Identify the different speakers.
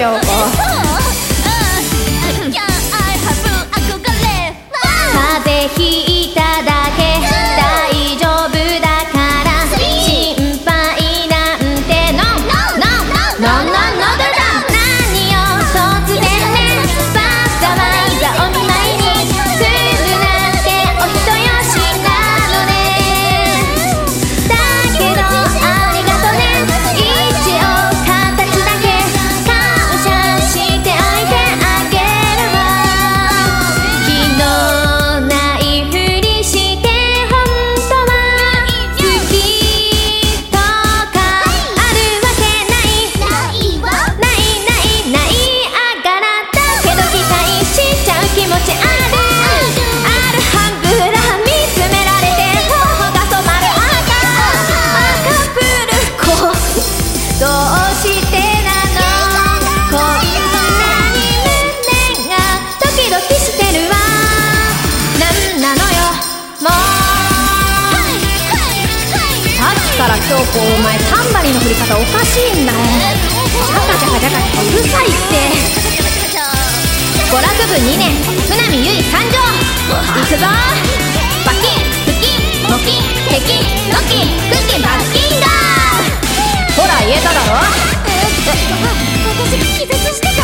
Speaker 1: 귀여워. お前タンバリンの振り方おかしいんだよ。ジャカジャカジャカジャカうるさいって。娯楽部2年。船見ゆい参上いくぞバキ。ンフキ。ンモキ。ンテキ。ンノキ。ンクッキンバッキンだ。ほら言えただろ。
Speaker 2: 私気絶してた。